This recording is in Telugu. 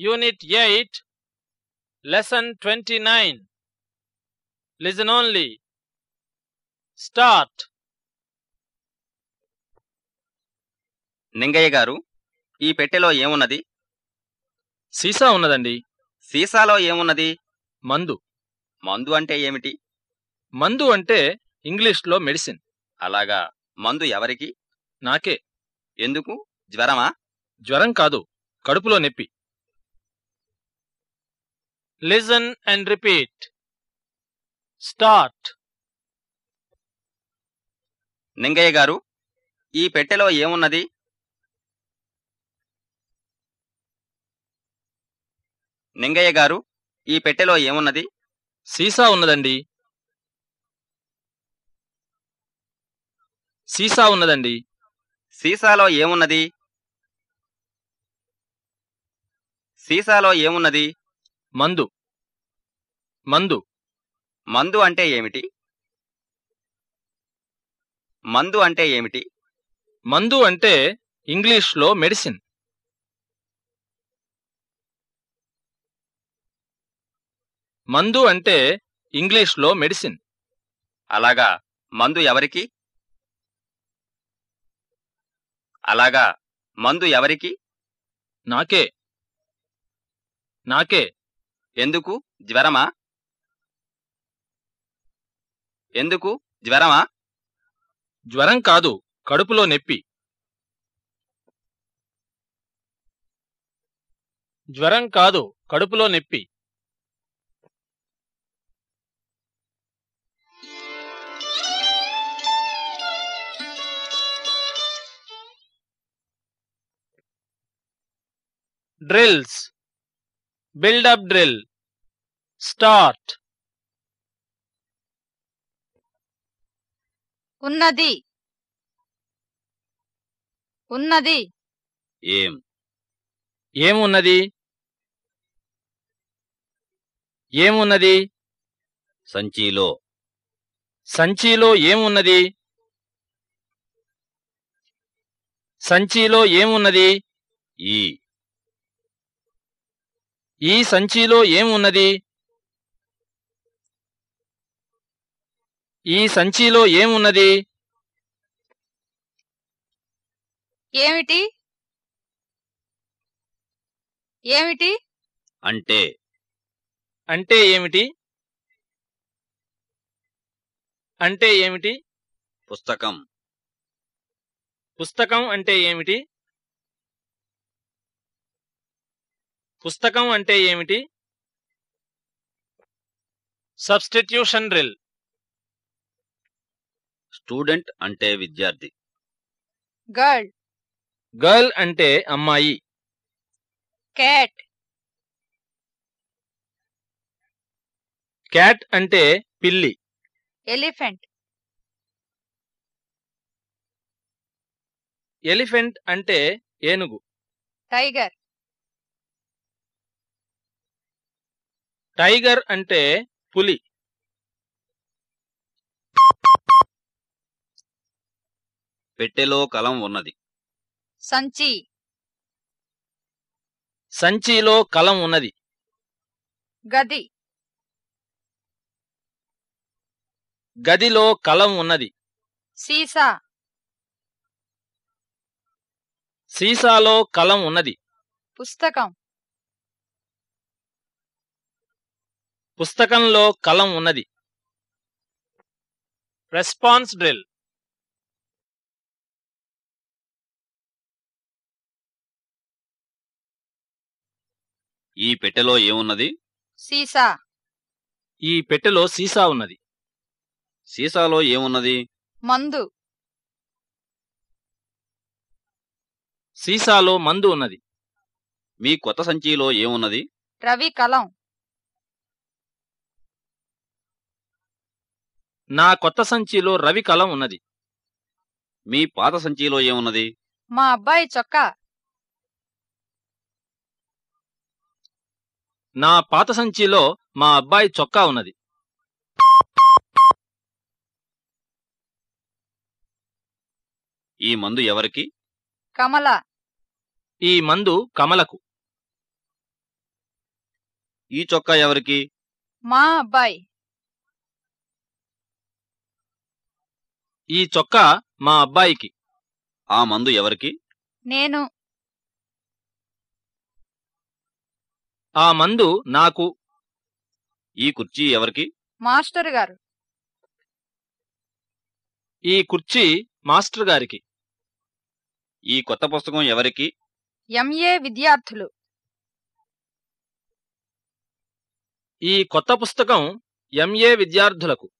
Unit 8, Lesson 29. Listen only. Start. Ningaiah గారు ఈ పెట్టెలో ఏమున్నది? సీసా ఉన్నదండి. సీసాలో ఏమున్నది? మందు. మందు అంటే ఏమిటి? మందు అంటే ఇంగ్లీష్లో మెడిసిన్. అలాగా. మందు ఎవరికి? నాకే. ఎందుకు? జ్వరమా? జ్వరం కాదు. కడుపులో నొప్పి. Listen and repeat start Ningayya garu ఈ పెట్టెలో ఏమున్నది? నింగయ్య గారు ఈ పెట్టెలో ఏమున్నది? సీసా ఉన్నదండి. సీసా ఉన్నదండి. సీసాలో ఏమున్నది? సీసాలో ఏమున్నది? మందు. మందు. మందు అంటే ఏమిటి? మందు అంటే ఏమిటి? మందు అంటే ఇంగ్లీష్లో మెడిసిన్. మందు అంటే ఇంగ్లీష్లో మెడిసిన్. అలాగా. మందు ఎవరికి? అలాగా. మందు ఎవరికి? నాకే. నాకే. ఎందుకు? జ్వరమా? ఎందుకు? జ్వరమా? జ్వరం కాదు కడుపులో నొప్పి. జ్వరం కాదు కడుపులో నొప్పి. Drills. Build up drill. Start. ఉన్నది. ఉన్నది. ఏం? ఏమున్నది? ఏమున్నది? సంచిలో. సంచిలో ఏమున్నది? సంచిలో ఏమున్నది? ఈ. ఈ సంచిలో ఏమున్నది? ఈ సంచిలో ఏమున్నది? ఏమిటి? ఏమిటి? అంటే. అంటే ఏమిటి? అంటే ఏమిటి? పుస్తకం. పుస్తకం అంటే ఏమిటి? పుస్తకం అంటే ఏమిటి? సబ్స్టిట్యూషన్ డ్రిల్ స్టూడెంట్ అంటే విద్యార్థి. గర్ల్. గర్ల్ అంటే అమ్మాయి. క్యాట్. క్యాట్ అంటే పిల్లి. ఎలిఫెంట్. ఎలిఫెంట్ అంటే ఏనుగు. టైగర్. టైగర్ అంటే పులి. పెట్టెలో కలం ఉన్నది. సంచి. సంచిలో కలం ఉన్నది. గది. గదిలో కలం ఉన్నది. సీసా. సీసాలో కలం ఉన్నది. పుస్తకం. పుస్తకంలో కలం ఉన్నది. Response drill. ఈ పెట్టెలో ఏమున్నది? సీసా. ఈ పెట్టెలో సీసా ఉన్నది. సీసాలో ఏమున్నది? మందు. సీసాలో మందు ఉన్నది. మీ కొత్త సంచిలో ఏమున్నది? రవి కలం. నా కొత్త సంచిలో రవి కలం ఉన్నది. మీ పాత సంచిలో ఏమున్నది? మా అబ్బాయి చొక్కా. నా పాత సంచిలో మా అబ్బాయి చొక్కా ఉన్నది. ఈ మందు ఎవరికి? కమల. ఈ మందు కమలకు. ఈ చొక్కా ఎవరికి? మా అబ్బాయి. ఈ చొక్కా మా అబ్బాయికి. ఆ మందు ఎవరికి? నేను. ఆ మందు నాకు ఈ కుర్చీ ఎవరికి? మాస్టర్ గారు. ఈ కుర్చీ మాస్టర్ గారికి. ఈ కొత్త పుస్తకం ఎవరికి? ఎంఏ విద్యార్థులు. ఈ కొత్త పుస్తకం ఎంఏ విద్యార్థులకు.